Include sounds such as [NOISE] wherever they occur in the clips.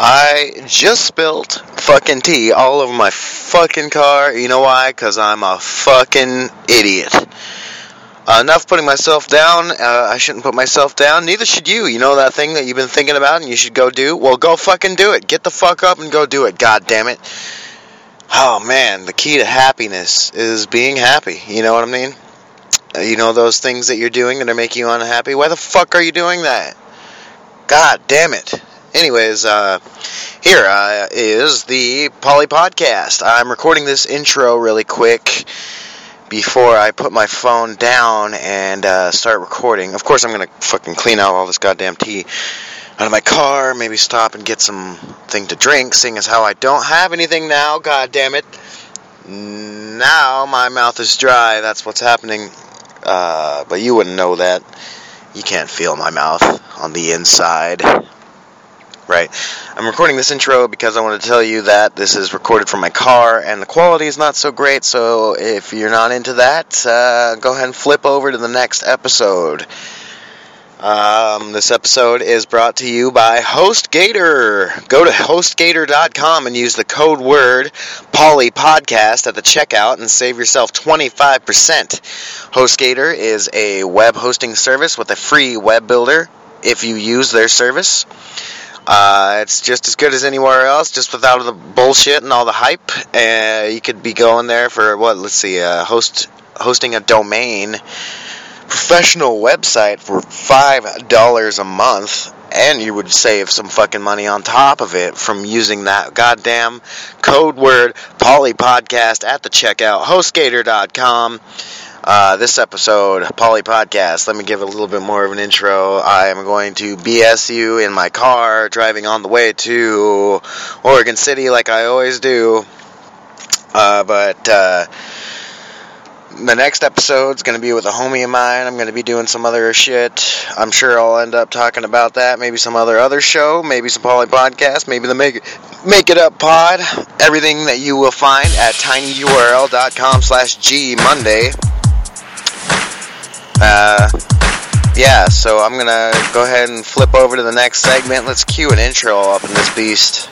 I just spilt fucking tea all over my fucking car. You know why? Because I'm a fucking idiot. Uh, enough putting myself down. Uh, I shouldn't put myself down. Neither should you. You know that thing that you've been thinking about and you should go do? Well, go fucking do it. Get the fuck up and go do it. God damn it. Oh man, the key to happiness is being happy. You know what I mean? Uh, you know those things that you're doing that are making you unhappy? Why the fuck are you doing that? God damn it. Anyways, uh, here uh, is the Polley Podcast. I'm recording this intro really quick before I put my phone down and uh, start recording. Of course, I'm gonna fucking clean out all this goddamn tea out of my car. Maybe stop and get some thing to drink, seeing as how I don't have anything now. God damn it! Now my mouth is dry. That's what's happening. Uh, but you wouldn't know that. You can't feel my mouth on the inside. Right. I'm recording this intro because I want to tell you that this is recorded from my car and the quality is not so great. So if you're not into that, uh, go ahead and flip over to the next episode. Um, this episode is brought to you by HostGator. Go to HostGator.com and use the code word PolleyPodcast at the checkout and save yourself 25%. HostGator is a web hosting service with a free web builder if you use their service. Uh, it's just as good as anywhere else, just without the bullshit and all the hype. Uh, you could be going there for what? Let's see, uh, host hosting a domain, professional website for five dollars a month, and you would save some fucking money on top of it from using that goddamn code word Polley Podcast at the checkout. HostGator.com. Uh, this episode, Polley Podcast, let me give a little bit more of an intro. I am going to BS you in my car driving on the way to Oregon City like I always do. Uh, but uh, the next episode's going to be with a homie of mine. I'm going to be doing some other shit. I'm sure I'll end up talking about that. Maybe some other other show. Maybe some Polley Podcast. Maybe the Make, Make It Up Pod. Everything that you will find at tinyurl.com slash G Monday. Uh, yeah, so I'm gonna go ahead and flip over to the next segment. Let's cue an intro up in this beast.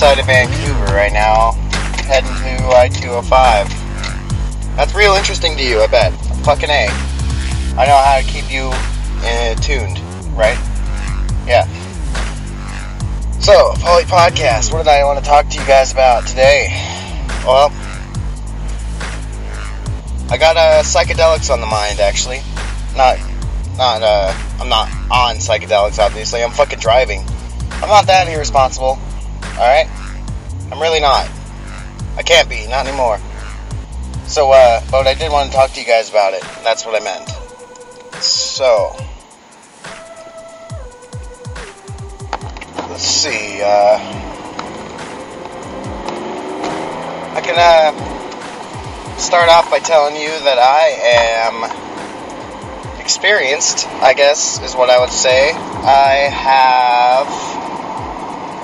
East side of Vancouver right now, heading to I-205. That's real interesting to you, I bet. Fucking A. I know how to keep you uh, tuned, right? Yeah. So, Polley Podcast, what did I want to talk to you guys about today? Well, I got uh, psychedelics on the mind, actually. Not, not, uh, I'm not on psychedelics, obviously. I'm fucking driving. I'm not that irresponsible. Alright? I'm really not. I can't be, not anymore. So, uh, but I did want to talk to you guys about it. That's what I meant. So, let's see, uh, I can, uh, start off by telling you that I am experienced, I guess, is what I would say. I have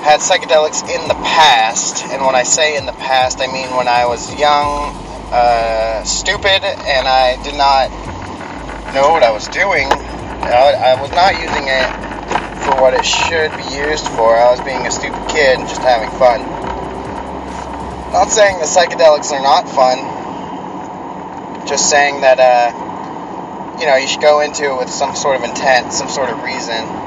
had psychedelics in the past, and when I say in the past, I mean when I was young, uh, stupid, and I did not know what I was doing. I, I was not using it for what it should be used for. I was being a stupid kid and just having fun. Not saying the psychedelics are not fun, just saying that, uh, you know, you should go into it with some sort of intent, some sort of reason.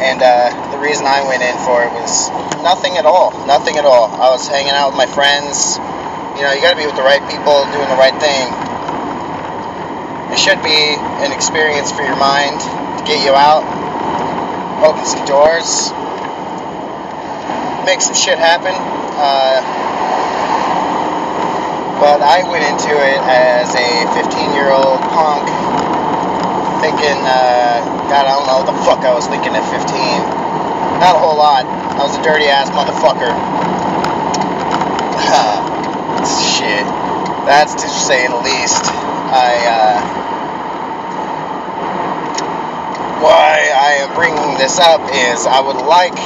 And uh, the reason I went in for it was nothing at all. Nothing at all. I was hanging out with my friends. You know, you gotta be with the right people, doing the right thing it should be an experience for your mind to get you out, open some doors, make some shit happen. Uh, but I went into it as a 15 year old punk, thinking, uh, God, I don't know what the fuck I was thinking at 15. Not a whole lot. I was a dirty ass motherfucker. [SIGHS] Shit. That's to say the least. I, uh, why I am bringing this up is I would like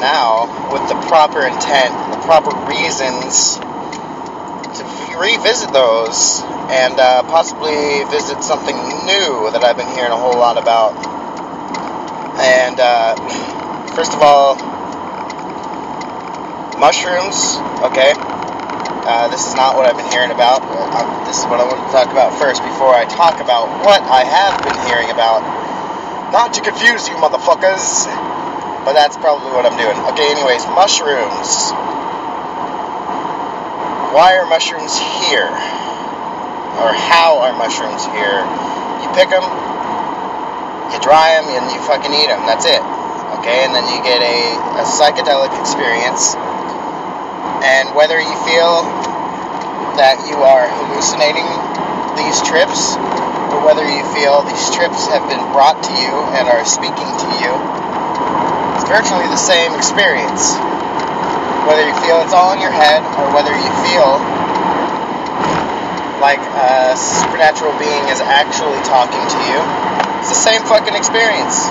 now, with the proper intent, the proper reasons, to revisit those and uh, possibly visit something new that I've been hearing a whole lot about. And uh, first of all, mushrooms, okay? Uh, this is not what I've been hearing about. Uh, this is what I want to talk about first before I talk about what I have been hearing about not to confuse you motherfuckers. But that's probably what I'm doing. Okay, anyways, mushrooms. Why are mushrooms here? Or how are mushrooms here? Pick them, you dry them, and you fucking eat them. That's it. Okay, and then you get a, a psychedelic experience. And whether you feel that you are hallucinating these trips or whether you feel these trips have been brought to you and are speaking to you, it's virtually the same experience. Whether you feel it's all in your head or whether you feel like a supernatural being is actually talking to you, it's the same fucking experience.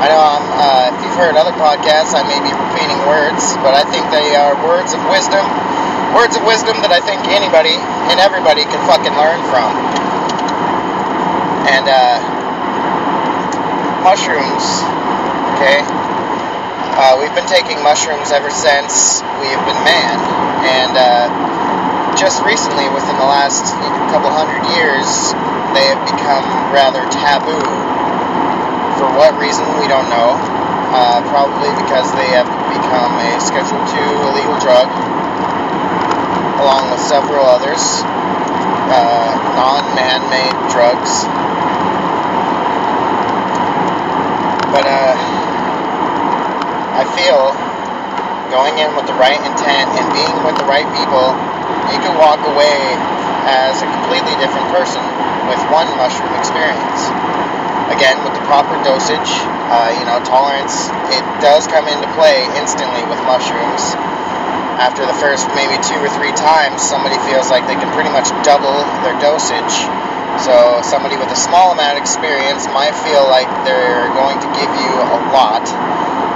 I know I'm, uh, if you've heard other podcasts, I may be repeating words, but I think they are words of wisdom. Words of wisdom that I think anybody and everybody can fucking learn from. And uh, mushrooms, okay? Uh, we've been taking mushrooms ever since we've been man. And uh, just recently, within the last couple hundred years, they have become rather taboo. For what reason, we don't know. Uh, probably because they have become a Schedule II illegal drug, along with several others, uh, non man made drugs But uh, I feel going in with the right intent and being with the right people, you can walk away as a completely different person with one mushroom experience. Again, with the proper dosage, uh, you know, tolerance, it does come into play instantly with mushrooms. After the first maybe two or three times, somebody feels like they can pretty much double their dosage so somebody with a small amount of experience might feel like they're going to give you a lot.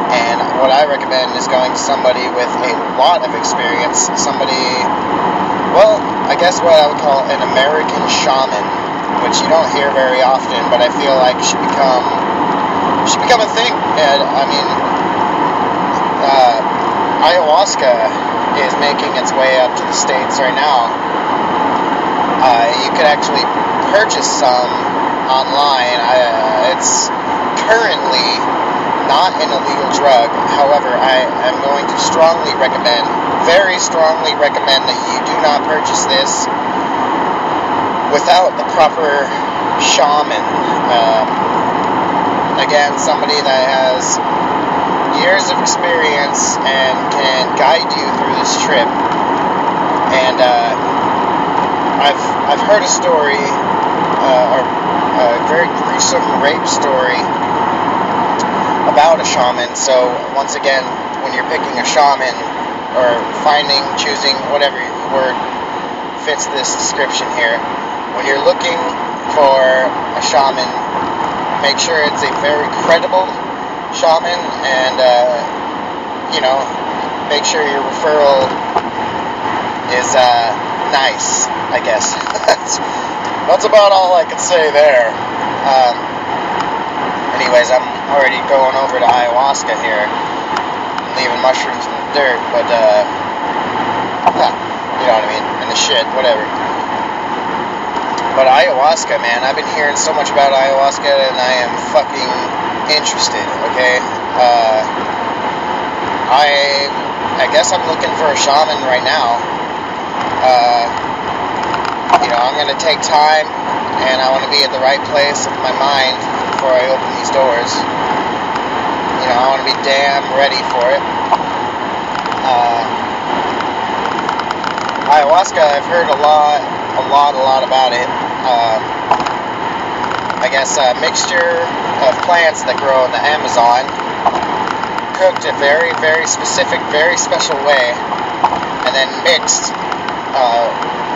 And what I recommend is going to somebody with a lot of experience, somebody, well, I guess what I would call an American shaman, which you don't hear very often, but I feel like should become should become a thing. And I mean, uh, ayahuasca is making its way up to the states right now. Uh, you could actually purchase some online. Uh, it's currently not an illegal drug. However, I am going to strongly recommend, very strongly recommend that you do not purchase this without the proper shaman. Um, again, somebody that has years of experience and can guide you through this trip. And uh, I've I've heard a story uh, a very gruesome rape story about a shaman. So once again, when you're picking a shaman or finding, choosing whatever word fits this description here, when you're looking for a shaman, make sure it's a very credible shaman and uh, you know make sure your referral is uh, nice. I guess. [LAUGHS] That's about all I can say there. Um, Anyways, I'm already going over to ayahuasca here, leaving mushrooms in the dirt, but, uh, you know what I mean, and the shit, whatever. But ayahuasca, man, I've been hearing so much about ayahuasca, and I am fucking interested, okay? Uh, I, I guess I'm looking for a shaman right now. Uh, you know, I'm gonna take time, and I want to be at the right place with my mind before I open these doors. Know, I want to be damn ready for it. Uh, ayahuasca, I've heard a lot, a lot, a lot about it. Um, I guess a mixture of plants that grow in the Amazon, cooked a very, very specific, very special way, and then mixed uh,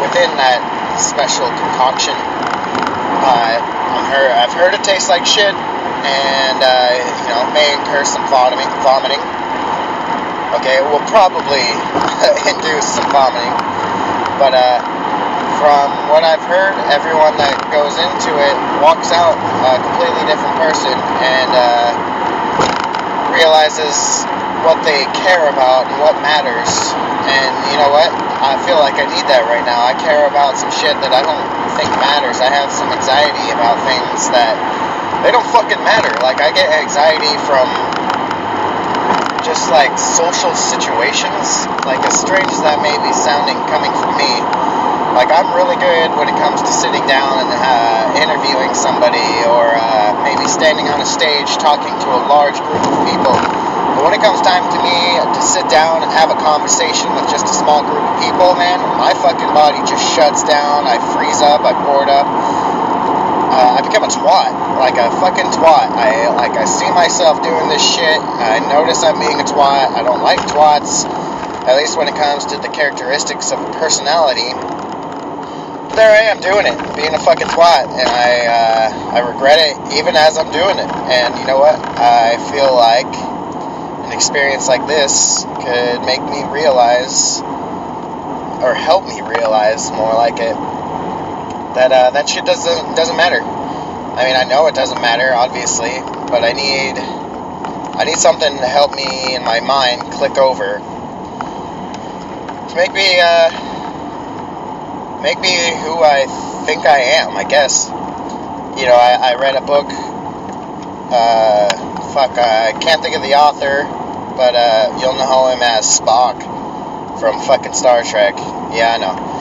within that special concoction. Uh, I've heard it tastes like shit, and uh, you know may incur some vomiting. Vomiting. Okay, it will probably [LAUGHS] induce some vomiting, but uh, from what I've heard, everyone that goes into it walks out a completely different person and uh, realizes what they care about and what matters. And you know what? I feel like I need that right now. I care about some shit that I don't think matters. I have some anxiety about things that they don't fucking matter. Like I get anxiety from just like social situations. Like as strange as that may be sounding coming from me, like I'm really good when it comes to sitting down and uh, interviewing somebody or uh, maybe standing on a stage talking to a large group of people. But when it comes time to me to sit down and have a conversation with just a small group of people, man, my fucking body just shuts down. I freeze up. I board up. Uh, I become a twat, like a fucking twat. I like I see myself doing this shit. I notice I'm being a twat. I don't like twats, at least when it comes to the characteristics of a personality. But there I am doing it, being a fucking twat, and I uh, I regret it even as I'm doing it. And you know what? I feel like an experience like this could make me realize, or help me realize more like it that uh, that shit doesn't doesn't matter. I mean, I know it doesn't matter, obviously, but I need I need something to help me in my mind click over to make me uh, make me who I think I am. I guess. You know, I, I read a book. Uh, fuck, I can't think of the author, but uh, you'll know him as Spock from fucking Star Trek. Yeah, I know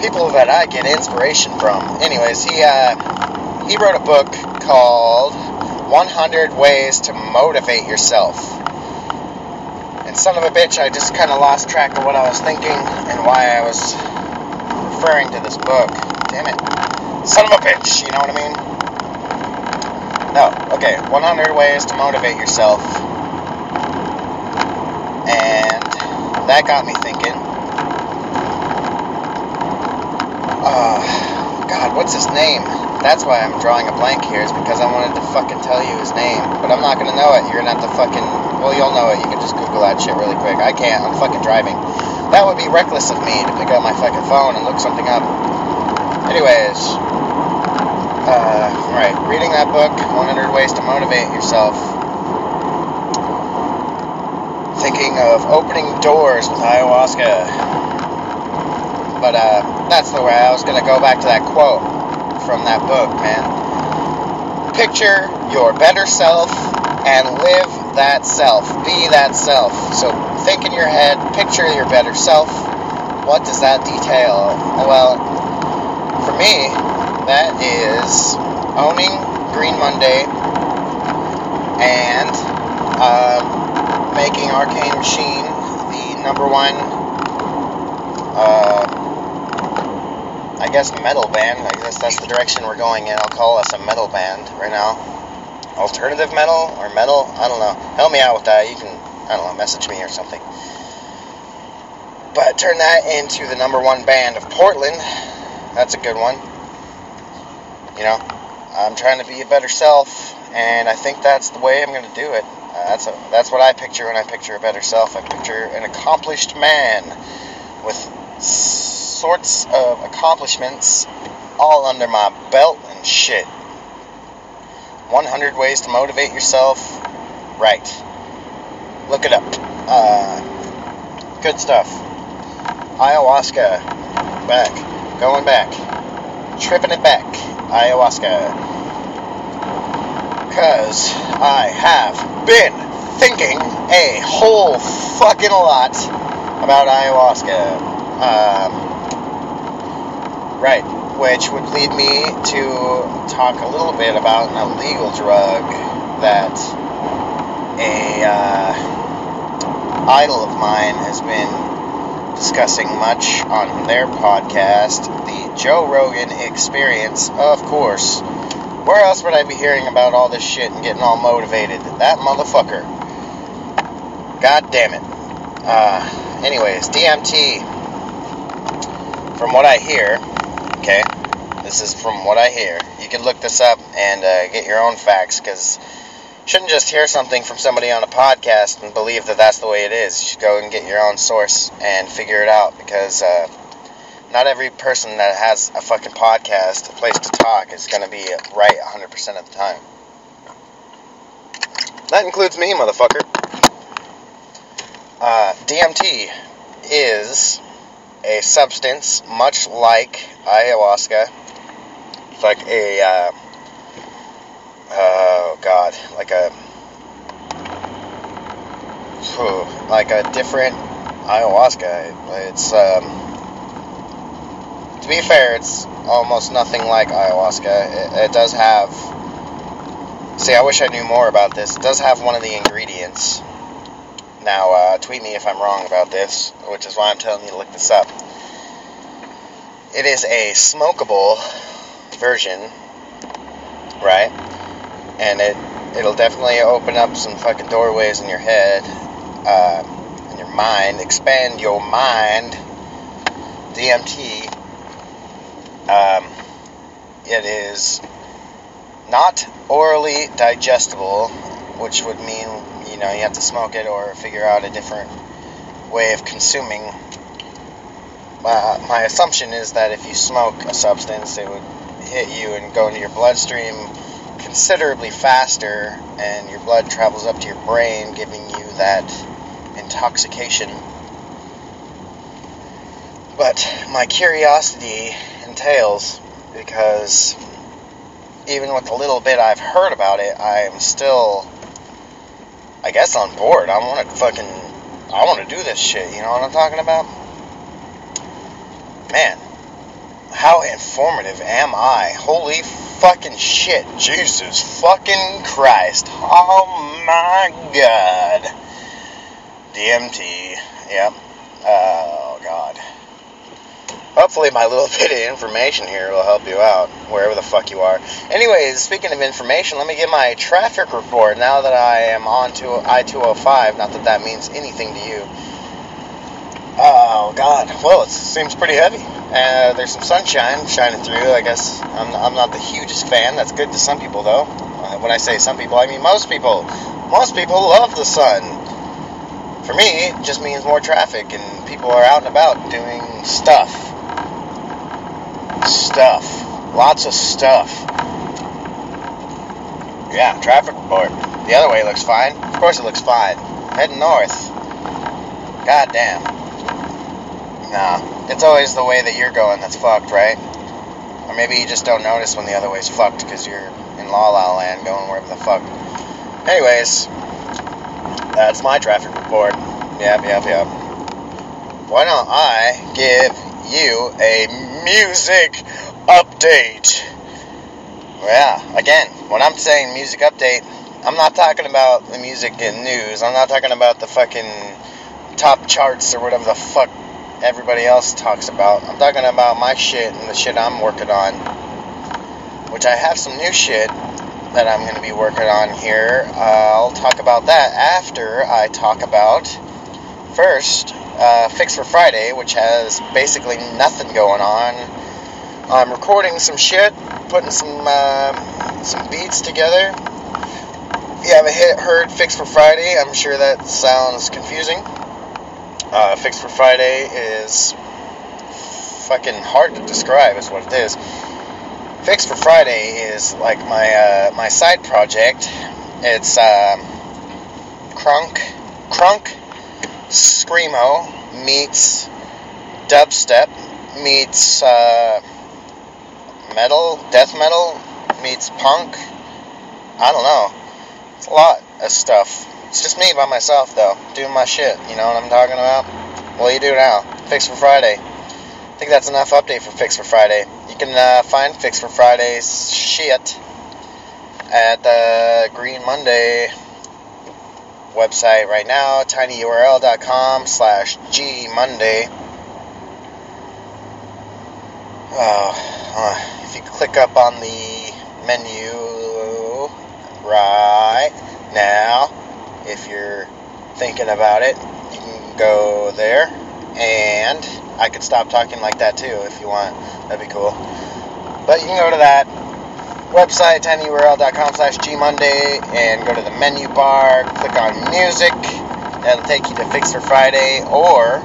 people that I get inspiration from. Anyways, he uh, he wrote a book called 100 Ways to Motivate Yourself. And son of a bitch, I just kind of lost track of what I was thinking and why I was referring to this book. Damn it. Son of a bitch, you know what I mean? No, okay, 100 Ways to Motivate Yourself. And that got me thinking uh, God, what's his name? That's why I'm drawing a blank here, is because I wanted to fucking tell you his name. But I'm not gonna know it. You're gonna have to fucking. Well, you'll know it. You can just Google that shit really quick. I can't. I'm fucking driving. That would be reckless of me to pick up my fucking phone and look something up. Anyways. Uh, right. Reading that book, 100 Ways to Motivate Yourself. Thinking of opening doors with ayahuasca but uh, that's the way I was going to go back to that quote from that book, man. Picture your better self and live that self. Be that self. So think in your head, picture your better self. What does that detail? Well, for me, that is owning Green Monday and um, making Arcane Machine the number one uh, I guess metal band. I guess that's the direction we're going in. I'll call us a metal band right now. Alternative metal or metal? I don't know. Help me out with that. You can, I don't know, message me or something. But turn that into the number one band of Portland. That's a good one. You know, I'm trying to be a better self, and I think that's the way I'm going to do it. Uh, that's a, that's what I picture when I picture a better self. I picture an accomplished man with sorts of accomplishments all under my belt and shit. 100 Ways to Motivate Yourself. Right. Look it up. Uh, good stuff. Ayahuasca. Back. Going back. Tripping it back. Ayahuasca. Because I have been thinking a whole fucking lot about ayahuasca. Um, right which would lead me to talk a little bit about an illegal drug that a uh, idol of mine has been discussing much on their podcast, the Joe Rogan Experience, of course. Where else would I be hearing about all this shit and getting all motivated? That motherfucker. God damn it. Uh, anyways, DMT, from what I hear, okay? This is from what I hear. You can look this up and uh, get your own facts because shouldn't just hear something from somebody on a podcast and believe that that's the way it is. You should go and get your own source and figure it out because uh, not every person that has a fucking podcast, a place to talk, is going to be right 100% of the time. That includes me, motherfucker. Uh, DMT is a substance much like ayahuasca. It's like a, uh, oh god, like a, like a different ayahuasca. It's, um, to be fair, it's almost nothing like ayahuasca. It, it does have, see, I wish I knew more about this. It does have one of the ingredients now, uh, tweet me if I'm wrong about this, which is why I'm telling you to look this up. It is a smokable version, right? And it it'll definitely open up some fucking doorways in your head, uh, in your mind, expand your mind. DMT. Um, it is not orally digestible, which would mean you know, you have to smoke it or figure out a different way of consuming. Uh, my assumption is that if you smoke a substance, it would hit you and go into your bloodstream considerably faster, and your blood travels up to your brain, giving you that intoxication. But my curiosity entails because even with the little bit I've heard about it, I am still I guess on board. I want to fucking, I want to do this shit. You know what I'm talking about? Man, how informative am I? Holy fucking shit. Jesus fucking Christ. Oh my god. DMT. Yep. Oh god. Hopefully, my little [LAUGHS] bit of information here will help you out wherever the fuck you are. Anyways, speaking of information, let me get my traffic report now that I am on to I 205. Not that that means anything to you. Oh, God. Well, it seems pretty heavy. Uh, there's some sunshine shining through. I guess I'm, I'm not the hugest fan. That's good to some people, though. Uh, when I say some people, I mean most people. Most people love the sun. For me, it just means more traffic and people are out and about doing stuff stuff. Lots of stuff. Yeah, traffic report. The other way looks fine. Of course it looks fine. Heading north. God damn. Nah, it's always the way that you're going that's fucked, right? Or maybe you just don't notice when the other way's fucked because you're in La La Land going wherever the fuck. Anyways, that's my traffic report. Yep, yep, yep. Why don't I give you a music update. Yeah, again, when I'm saying music update, I'm not talking about the music and news. I'm not talking about the fucking top charts or whatever the fuck everybody else talks about. I'm talking about my shit and the shit I'm working on. Which I have some new shit that I'm going to be working on here. Uh, I'll talk about that after I talk about first uh, Fix for Friday, which has basically nothing going on. I'm recording some shit, putting some uh, some beats together. If you haven't hit, heard Fix for Friday, I'm sure that sounds confusing. Uh, Fix for Friday is fucking hard to describe, is what it is. Fix for Friday is like my uh, my side project. It's um, crunk crunk screamo meets dubstep meets uh, metal death metal meets punk. I don't know. It's a lot of stuff. It's just me by myself though, doing my shit. You know what I'm talking about? What do you do now? Fix for Friday. I think that's enough update for Fix for Friday. You can uh, find Fix for Friday's shit at the Green Monday website right now, tinyurl.com slash gmonday. Uh, uh, if you click up on the menu right now, if you're thinking about it, you can go there. And I could stop talking like that too if you want. That'd be cool. But you can go to that website, tinyurl.com slash gmonday, and go to the menu bar, click on music. That'll take you to Fix for Friday. Or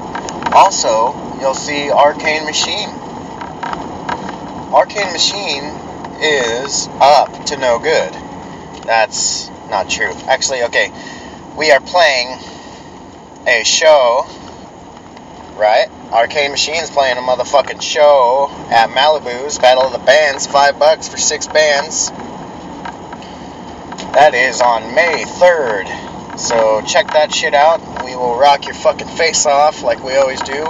also, you'll see Arcane Machine. Arcane Machine is up to no good. That's not true. Actually, okay we are playing a show, right? Arcane Machine's playing a motherfucking show at Malibu's Battle of the Bands, five bucks for six bands. That is on May 3rd. So check that shit out. We will rock your fucking face off like we always do.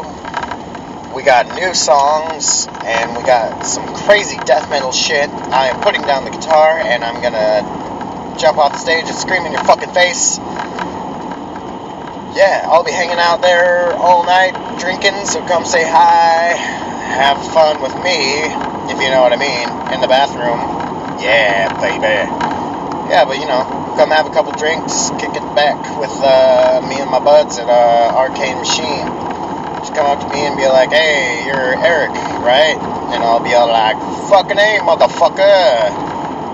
We got new songs and we got some crazy death metal shit. I am putting down the guitar and I'm gonna jump off the stage and scream in your fucking face yeah, I'll be hanging out there all night drinking, so come say hi, have fun with me, if you know what I mean, in the bathroom. Yeah, baby. Yeah, but you know, come have a couple drinks, kick it back with uh, me and my buds at uh, Arcane Machine. Just come up to me and be like, hey, you're Eric, right? And I'll be all like, fucking A, motherfucker.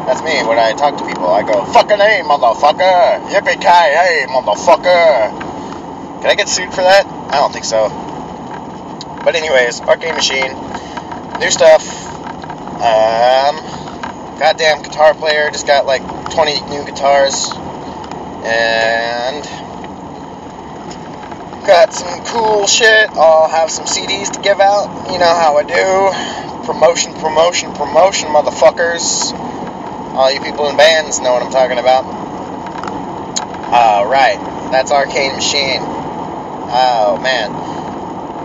That's me when I talk to people. I go, fucking A, motherfucker. Yippee-ki-yay, motherfucker. Can I get sued for that? I don't think so. But anyways, Arcane Machine, new stuff. Um, goddamn guitar player just got like 20 new guitars, and got some cool shit. I'll have some CDs to give out. You know how I do. Promotion, promotion, promotion, motherfuckers. All you people in bands know what I'm talking about. Alright, that's Arcane Machine. Oh man.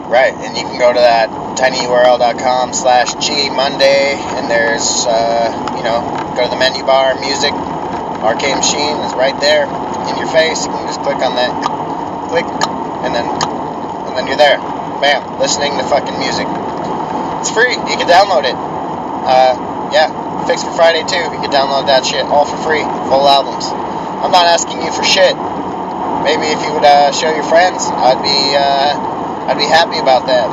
Right, and you can go to that tinyurl.com slash gmonday and there's uh, you know, go to the menu bar, music, arcane machine is right there in your face. You can just click on that. Click and then and then you're there. Bam, listening to fucking music. It's free. You can download it. Uh, yeah, Fix for Friday too. You can download that shit all for free. Full albums. I'm not asking you for shit maybe if you would uh, show your friends, I'd be uh, I'd be happy about that.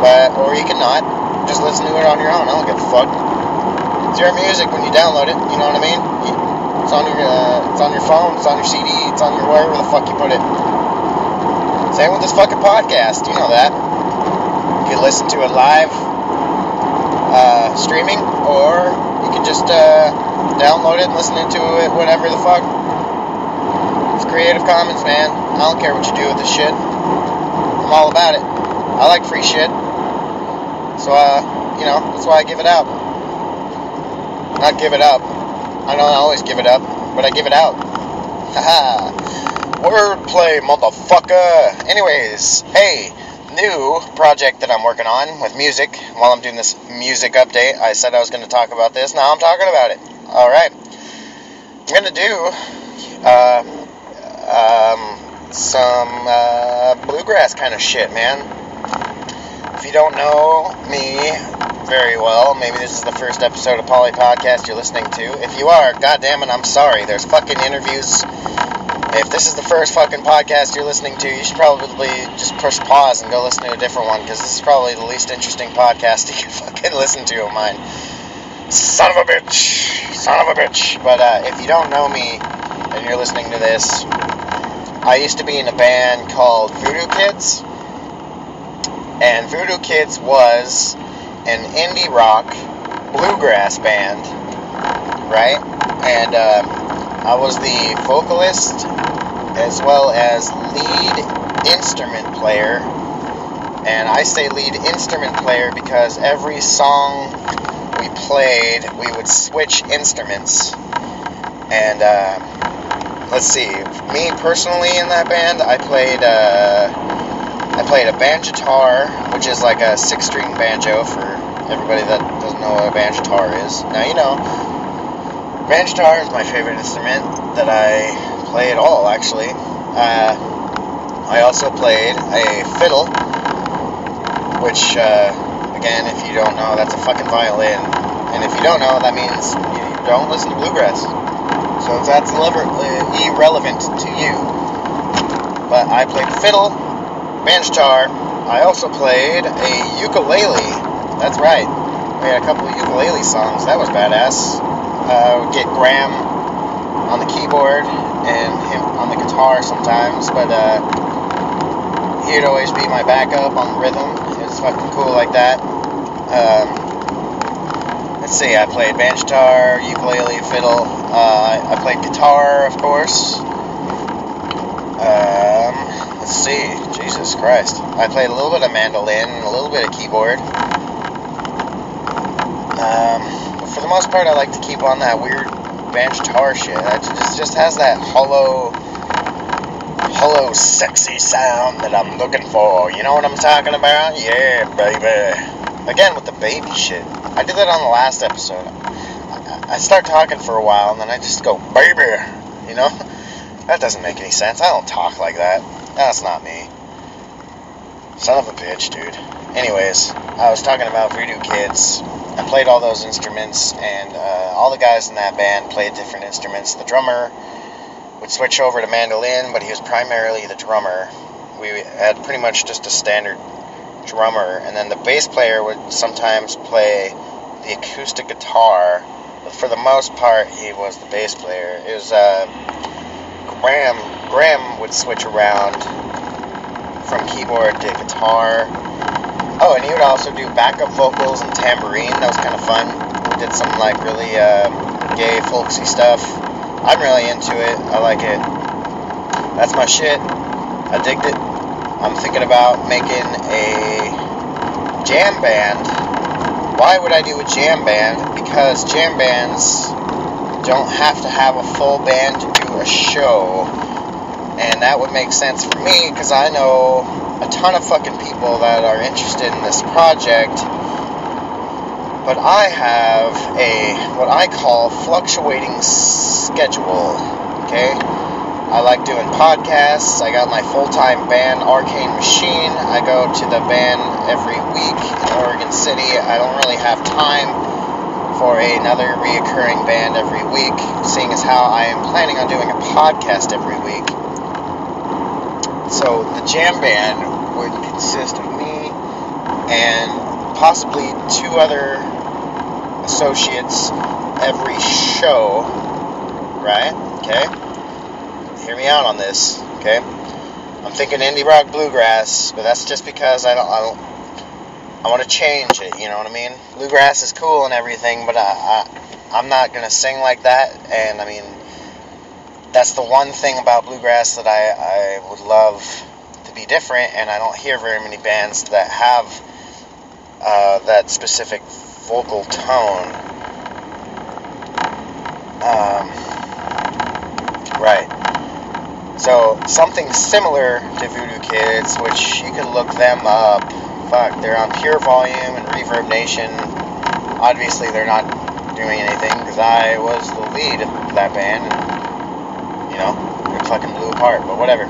But or you can not, just listen to it on your own. I don't give a fuck. It's your music when you download it. You know what I mean? It's on your uh, it's on your phone. It's on your CD. It's on your wherever the fuck you put it. Same with this fucking podcast. You know that. You can listen to it live, uh, streaming, or you can just uh, download it and listen to it whatever the fuck. Creative Commons, man. I don't care what you do with this shit. I'm all about it. I like free shit. So, uh, you know, that's why I give it out. Not give it up. I don't always give it up, but I give it out. [LAUGHS] Haha. Wordplay, motherfucker. Anyways, hey, new project that I'm working on with music. While I'm doing this music update, I said I was going to talk about this. Now I'm talking about it. All right. I'm going to do uh, um, some uh, bluegrass kind of shit, man. If you don't know me very well, maybe this is the first episode of Polley Podcast you're listening to. If you are, goddamn it, I'm sorry. There's fucking interviews. If this is the first fucking podcast you're listening to, you should probably just push pause and go listen to a different one because this is probably the least interesting podcast you [LAUGHS] can fucking listen to of mine. Son of a bitch. Son of a bitch. But uh, if you don't know me and you're listening to this, I used to be in a band called Voodoo Kids. And Voodoo Kids was an indie rock bluegrass band, right? And uh, I was the vocalist as well as lead instrument player. And I say lead instrument player because every song we played, we would switch instruments. And uh, let's see, me personally in that band, I played uh, I played a banjotar, which is like a six-string banjo for everybody that doesn't know what a banjotar is. Now you know. Banjotar is my favorite instrument that I play at all, actually. Uh, I also played a fiddle, which, uh, again, if you don't know, that's a fucking violin. And if you don't know, that means you don't listen to bluegrass. So that's irrelevant to you. But I played fiddle, banjotar. I also played a ukulele. That's right. We had a couple of ukulele songs. That was badass. Uh, would get Graham on the keyboard and him on the guitar sometimes, but uh, he'd always be my backup on rhythm. It was fucking cool like that. Um, let's see, I played banjotar, ukulele, fiddle. Uh, I played guitar, of course. Um, let's see, Jesus Christ. I played a little bit of mandolin, a little bit of keyboard. Um, for the most part, I like to keep on that weird banjotar shit. It just, just has that hollow, hollow, sexy sound that I'm looking for. You know what I'm talking about? Yeah, baby. Again with the baby shit. I did that on the last episode. I start talking for a while and then I just go, baby. You know? That doesn't make any sense. I don't talk like that. That's not me. Son of a bitch, dude. Anyways, I was talking about Voodoo Kids. I played all those instruments, and uh, all the guys in that band played different instruments. The drummer would switch over to mandolin, but he was primarily the drummer. We had pretty much just a standard drummer, and then the bass player would sometimes play the acoustic guitar, for the most part, he was the bass player. It was uh, Graham. Graham would switch around from keyboard to guitar. Oh, and he would also do backup vocals and tambourine. That was kind of fun. We did some like really uh, gay, folksy stuff. I'm really into it. I like it. That's my shit. I digged it. I'm thinking about making a jam band. Why would I do a jam band? Because jam bands don't have to have a full band to do a show. And that would make sense for me because I know a ton of fucking people that are interested in this project. But I have a what I call fluctuating schedule. Okay? I like doing podcasts. I got my full time band, Arcane Machine. I go to the band every week in Oregon City. I don't really have time for another reoccurring band every week, seeing as how I am planning on doing a podcast every week. So the jam band would consist of me and possibly two other associates every show, right? Okay hear me out on this, okay? I'm thinking indie rock bluegrass, but that's just because I don't, I don't, I want to change it. You know what I mean? Bluegrass is cool and everything, but I, I I'm not gonna sing like that. And I mean, that's the one thing about bluegrass that I I would love to be different, and I don't hear very many bands that have uh, that specific vocal tone. Um, right. So something similar to Voodoo Kids, which you can look them up. Fuck, they're on Pure Volume and Reverb Nation. Obviously, they're not doing anything because I was the lead of that band, and you know, it fucking blew apart. But whatever.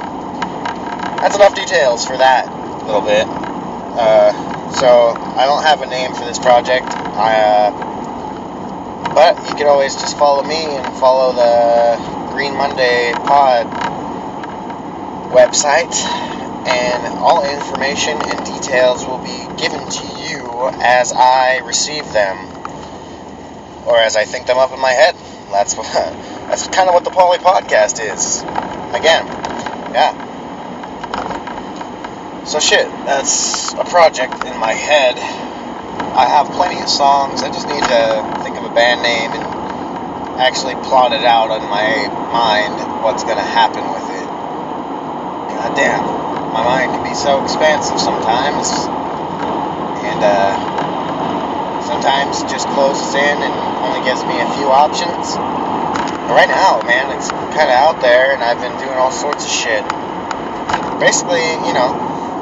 That's enough details for that little bit. Uh, so I don't have a name for this project. I, uh, but you can always just follow me and follow the Green Monday Pod website, and all information and details will be given to you as I receive them, or as I think them up in my head. That's what, [LAUGHS] that's kind of what the Polley Podcast is. Again, yeah. So shit, that's a project in my head. I have plenty of songs. I just need to think of a band name and actually plot it out in my mind what's going to happen with it. God damn. My mind can be so expansive sometimes. And, uh, sometimes just closes in and only gives me a few options. But right now, man, it's kind of out there, and I've been doing all sorts of shit. Basically, you know,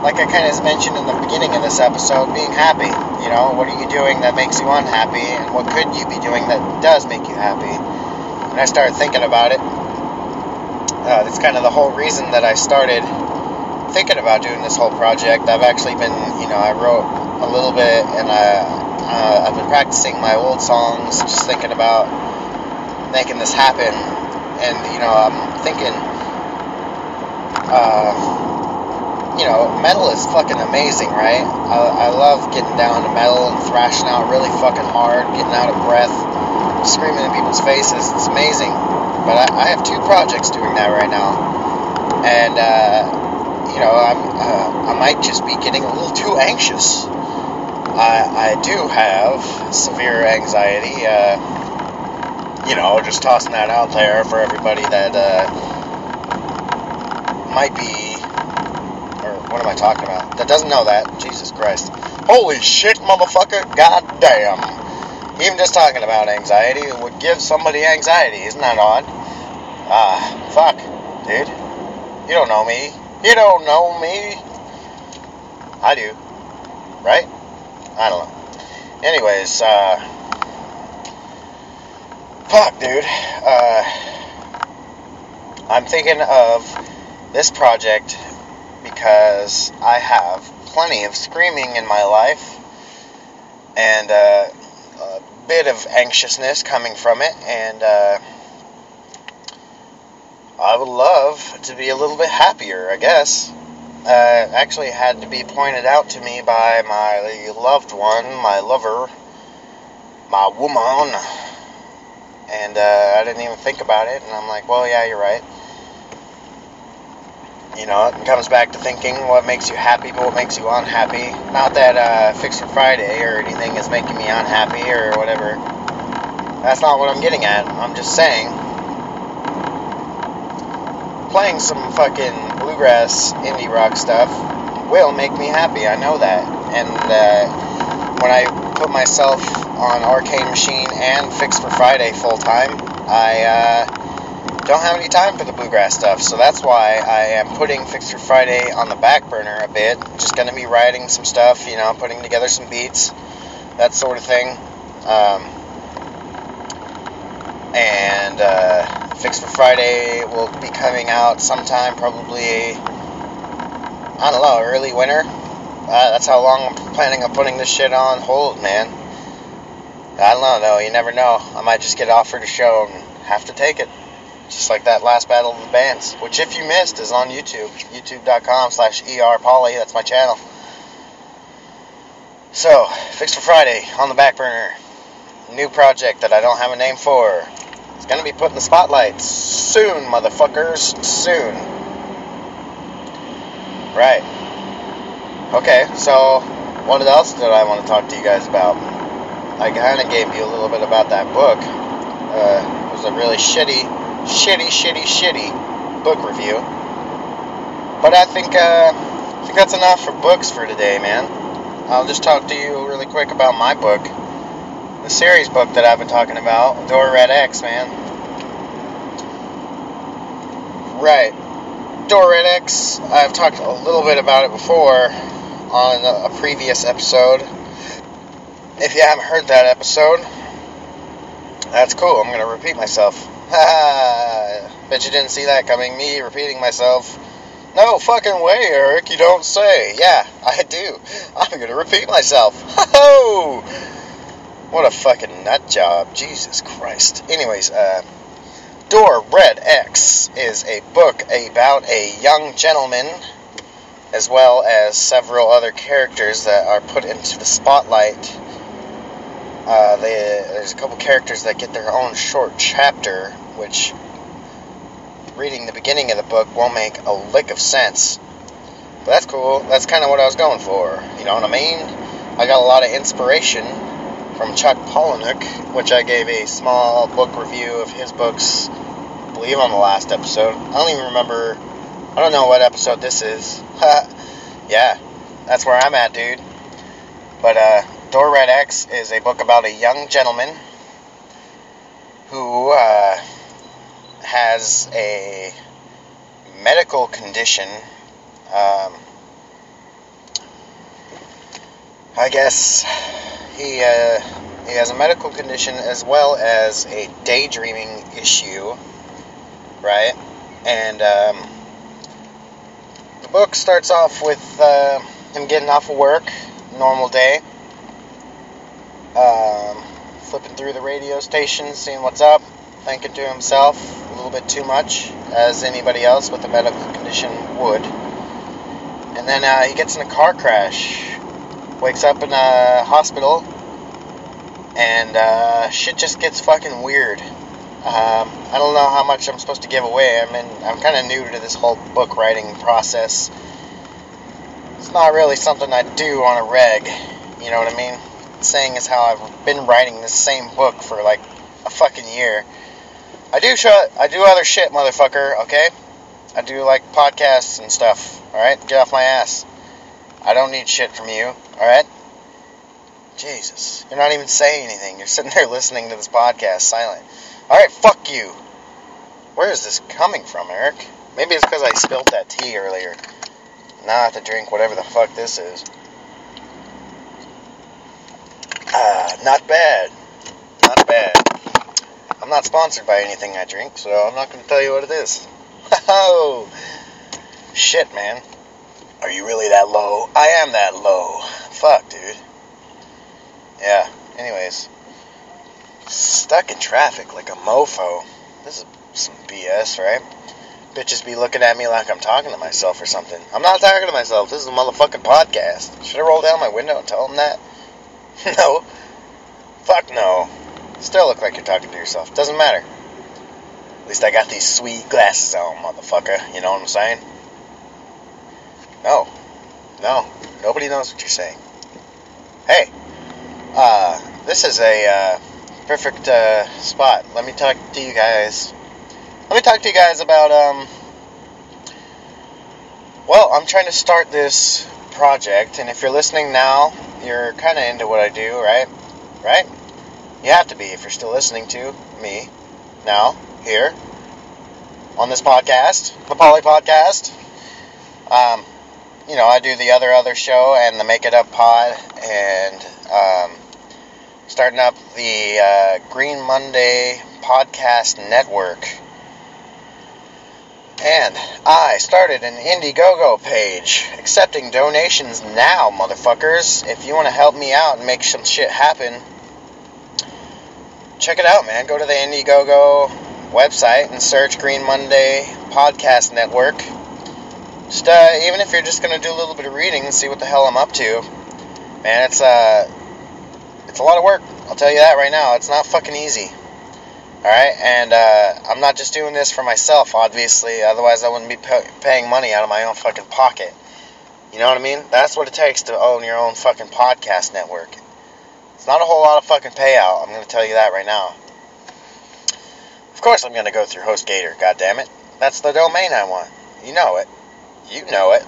like I kind of mentioned in the beginning of this episode, being happy. You know, what are you doing that makes you unhappy, and what could you be doing that does make you happy? And I started thinking about it. Uh, that's kind of the whole reason that I started thinking about doing this whole project. I've actually been, you know, I wrote a little bit, and I, uh, I've been practicing my old songs, just thinking about making this happen. And you know, I'm thinking, uh, you know, metal is fucking amazing, right? I, I love getting down to metal and thrashing out really fucking hard, getting out of breath, screaming in people's faces. It's amazing. But I, I have two projects doing that right now, and uh, you know, I'm uh, I might just be getting a little too anxious. I, I do have severe anxiety. Uh, you know, just tossing that out there for everybody that uh, might be, or what am I talking about? That doesn't know that. Jesus Christ. Holy shit, motherfucker. God damn. Even just talking about anxiety would give somebody anxiety. Isn't that odd? Ah, fuck, dude. You don't know me. You don't know me. I do. Right? I don't know. Anyways, uh, Fuck, dude. Uh, I'm thinking of this project because I have plenty of screaming in my life and uh, a bit of anxiousness coming from it, and uh, I would love to be a little bit happier, I guess. Uh, actually, had to be pointed out to me by my loved one, my lover, my woman and uh, I didn't even think about it. And I'm like, well, yeah, you're right. You know, it comes back to thinking what makes you happy, but what makes you unhappy. Not that uh, Fix Your Friday or anything is making me unhappy or whatever. That's not what I'm getting at. I'm just saying, playing some fucking bluegrass indie rock stuff will make me happy. I know that. And uh, when I put myself on Arcane Machine and Fix for Friday full time. I uh, don't have any time for the bluegrass stuff, so that's why I am putting Fix for Friday on the back burner a bit. Just going to be writing some stuff, you know, putting together some beats, that sort of thing. Um, and uh, Fix for Friday will be coming out sometime, probably, I don't know, early winter. Uh, that's how long I'm planning on putting this shit on hold, man. I don't know, though. You never know. I might just get offered a show and have to take it. Just like that last Battle of the Bands, which if you missed is on YouTube. YouTube.com slash erpolley. That's my channel. So, Fix for Friday on the back burner. New project that I don't have a name for. It's to be put in the spotlight soon, motherfuckers. Soon. Right. Okay, so what else did I want to talk to you guys about? I kind of gave you a little bit about that book. Uh, it was a really shitty, shitty, shitty, shitty book review. But I think uh, I think that's enough for books for today, man. I'll just talk to you really quick about my book, the series book that I've been talking about, Door Red X, man. Right. Door Red X, I've talked a little bit about it before on a previous episode. If you haven't heard that episode, that's cool. I'm going to repeat myself. [LAUGHS] Bet you didn't see that coming. Me repeating myself. No fucking way, Eric. You don't say. Yeah, I do. [LAUGHS] I'm going to repeat myself. [LAUGHS] Ho What a fucking nut job. Jesus Christ. Anyways, uh, Door Red X is a book about a young gentleman as well as several other characters that are put into the spotlight. Uh, they, there's a couple characters that get their own short chapter, which reading the beginning of the book won't make a lick of sense. But that's cool. That's kind of what I was going for. You know what I mean? I got a lot of inspiration from Chuck Palahniuk, which I gave a small book review of his books, I believe on the last episode. I don't even remember, I don't know what episode this is. [LAUGHS] yeah, that's where I'm at, dude. But uh, Door Red X is a book about a young gentleman who uh, has a medical condition. Um, I guess he uh, he has a medical condition as well as a daydreaming issue, right? And um, the book starts off with uh, him getting off of work, normal day, um, flipping through the radio station, seeing what's up, thinking to himself a little bit too much, as anybody else with a medical condition would. And then uh, he gets in a car crash wakes up in a hospital, and uh, shit just gets fucking weird. Um, I don't know how much I'm supposed to give away. I mean, I'm kind of new to this whole book writing process. It's not really something I do on a reg. You know what I mean? Saying is how I've been writing this same book for like a fucking year. I do show, I do other shit, motherfucker. Okay, I do like podcasts and stuff. All right, get off my ass. I don't need shit from you, alright? Jesus. You're not even saying anything. You're sitting there [LAUGHS] listening to this podcast silent. Alright, fuck you. Where is this coming from, Eric? Maybe it's because I spilt that tea earlier. Now I have to drink whatever the fuck this is. Ah, not bad. Not bad. I'm not sponsored by anything I drink, so I'm not going to tell you what it is. [LAUGHS] Oh, shit, man. Are you really that low? I am that low. Fuck, dude. Yeah, anyways. Stuck in traffic like a mofo. This is some BS, right? Bitches be looking at me like I'm talking to myself or something. I'm not talking to myself. This is a motherfucking podcast. Should I roll down my window and tell them that? [LAUGHS] no. Fuck no. Still look like you're talking to yourself. Doesn't matter. At least I got these sweet glasses on, motherfucker. You know what I'm saying? No. No. Nobody knows what you're saying. Hey, uh, this is a uh, perfect uh, spot. Let me talk to you guys. Let me talk to you guys about, um, well, I'm trying to start this project, and if you're listening now, you're kind of into what I do, right? Right? You have to be if you're still listening to me now, here, on this podcast, the Polley Podcast. Um, you know, I do the other other show and the Make It Up Pod, and um, starting up the uh, Green Monday Podcast Network. And I started an Indiegogo page, accepting donations now, motherfuckers. If you want to help me out and make some shit happen, check it out, man. Go to the Indiegogo website and search Green Monday Podcast Network just uh, even if you're just gonna do a little bit of reading and see what the hell I'm up to, man, it's uh, it's a lot of work. I'll tell you that right now. It's not fucking easy. All right, and uh, I'm not just doing this for myself, obviously. Otherwise, I wouldn't be pay- paying money out of my own fucking pocket. You know what I mean? That's what it takes to own your own fucking podcast network. It's not a whole lot of fucking payout. I'm gonna tell you that right now. Of course, I'm gonna go through HostGator. God damn it, that's the domain I want. You know it. You know it.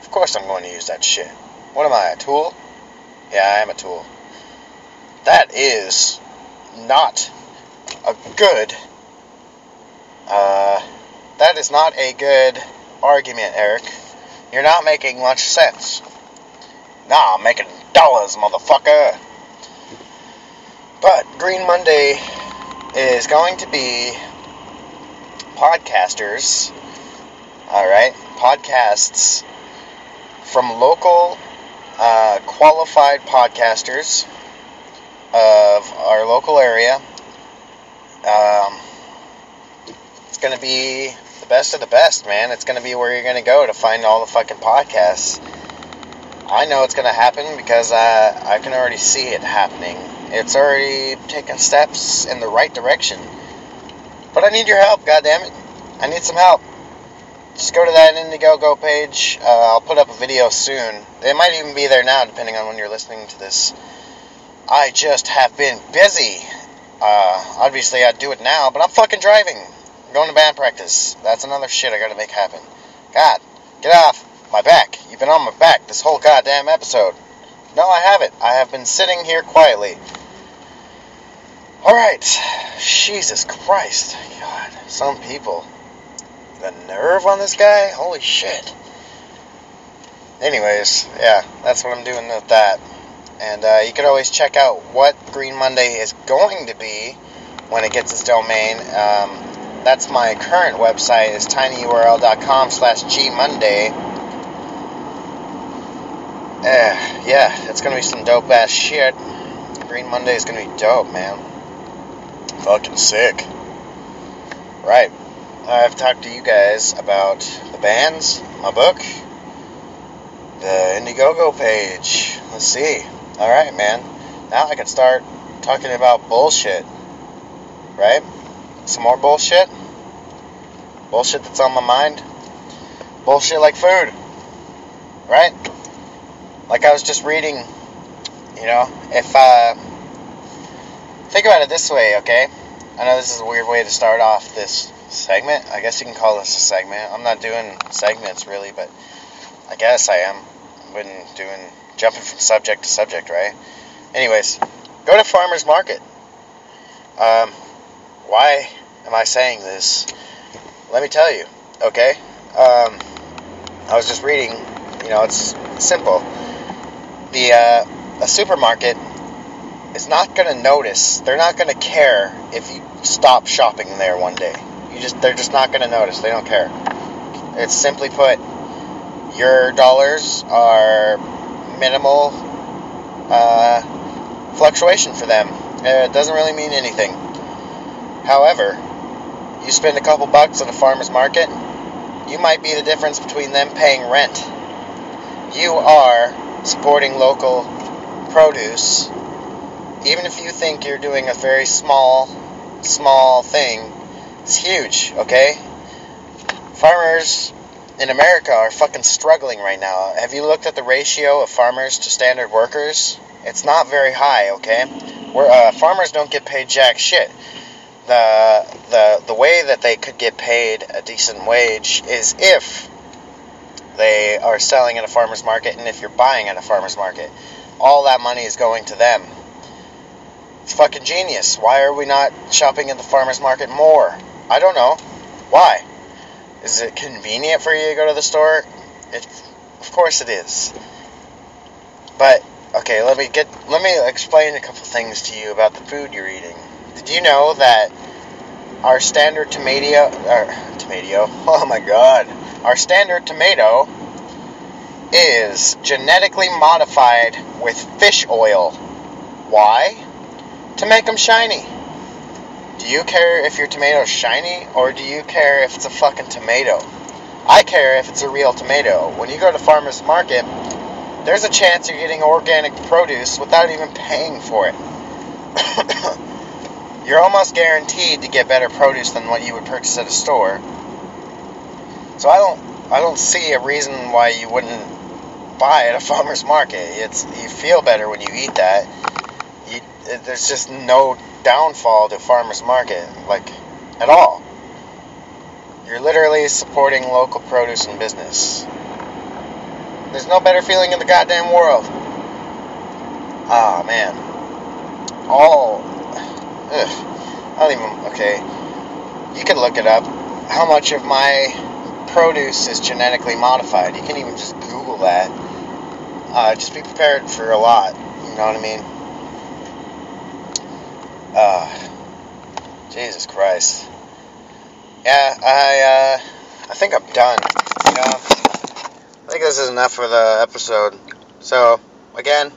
Of course I'm going to use that shit. What am I, a tool? Yeah, I am a tool. That is not a good. Uh, that is not a good argument, Eric. You're not making much sense. Nah, I'm making dollars, motherfucker. But Green Monday is going to be podcasters, alright, podcasts from local uh, qualified podcasters of our local area. Um, it's going to be the best of the best, man. It's going to be where you're going to go to find all the fucking podcasts. I know it's going to happen because uh, I can already see it happening. It's already taken steps in the right direction. But I need your help, goddammit. I need some help. Just go to that Indiegogo page. Uh, I'll put up a video soon. It might even be there now, depending on when you're listening to this. I just have been busy. Uh, obviously, I'd do it now, but I'm fucking driving. I'm going to band practice. That's another shit I gotta make happen. God, get off my back. You've been on my back this whole goddamn episode. No, I haven't. I have been sitting here quietly. Alright. Jesus Christ. God, some people. The nerve on this guy? Holy shit. Anyways, yeah, that's what I'm doing with that. And uh, you can always check out what Green Monday is going to be when it gets its domain. Um, that's my current website is tinyurl.com slash gmonday. Uh, yeah, it's gonna be some dope ass shit. Green Monday is gonna be dope, man. Fucking sick. Right. I've talked to you guys about the bands, my book, the Indiegogo page. Let's see. Alright, man. Now I can start talking about bullshit. Right? Some more bullshit. Bullshit that's on my mind. Bullshit like food. Right? Like I was just reading, you know, if, uh, think about it this way, okay? I know this is a weird way to start off this segment. I guess you can call this a segment. I'm not doing segments really, but I guess I am. Been doing jumping from subject to subject, right? Anyways, go to farmers market. Um, why am I saying this? Let me tell you. Okay. Um, I was just reading. You know, it's simple. The uh, a supermarket is not going to notice. They're not going to care if you stop shopping there one day. You just they're just not going to notice. They don't care. It's simply put, your dollars are minimal uh, fluctuation for them. It doesn't really mean anything. However, you spend a couple bucks at a farmer's market, you might be the difference between them paying rent. You are supporting local produce even if you think you're doing a very small, small thing, it's huge, okay? Farmers in America are fucking struggling right now. Have you looked at the ratio of farmers to standard workers? It's not very high, okay? Where uh, farmers don't get paid jack shit. The the the way that they could get paid a decent wage is if they are selling at a farmer's market and if you're buying at a farmer's market. All that money is going to them. It's fucking genius. Why are we not shopping at the farmer's market more? I don't know. Why? Is it convenient for you to go to the store? It, of course it is. But okay, let me get let me explain a couple things to you about the food you're eating. Did you know that our standard tomato or tomato, [LAUGHS] oh my god, our standard tomato is genetically modified with fish oil. Why? to make them shiny. Do you care if your tomato's shiny or do you care if it's a fucking tomato? I care if it's a real tomato. When you go to farmer's market, there's a chance you're getting organic produce without even paying for it. [COUGHS] you're almost guaranteed to get better produce than what you would purchase at a store. So I don't I don't see a reason why you wouldn't buy at a farmer's market. It's you feel better when you eat that there's just no downfall to farmers market, like at all. You're literally supporting local produce and business. There's no better feeling in the goddamn world. Ah, oh, man. All. Ugh, I don't even. Okay. You can look it up. How much of my produce is genetically modified? You can even just Google that. Uh, just be prepared for a lot. You know what I mean? Uh, Jesus Christ. Yeah, I, uh, I think I'm done. You know, I think this is enough for the episode. So, again,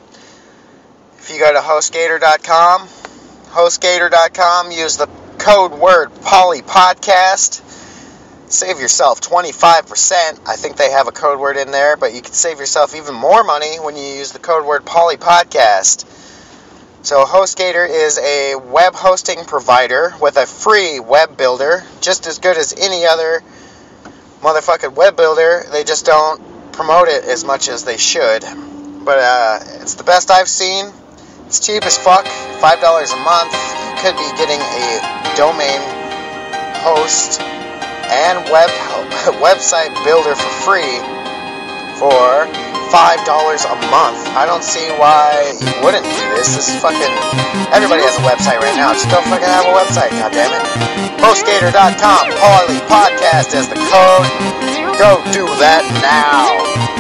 if you go to hostgator.com, hostgator.com, use the code word polleypodcast. Save yourself 25%. I think they have a code word in there, but you can save yourself even more money when you use the code word polleypodcast. So HostGator is a web hosting provider with a free web builder, just as good as any other motherfucking web builder. They just don't promote it as much as they should. But uh, it's the best I've seen. It's cheap as fuck, five dollars a month. You could be getting a domain host and web [LAUGHS] website builder for free for a month. I don't see why you wouldn't do this. This is fucking everybody has a website right now. Just don't fucking have a website, goddammit. it. HostGator.com, Polley Podcast as the code. Go do that now.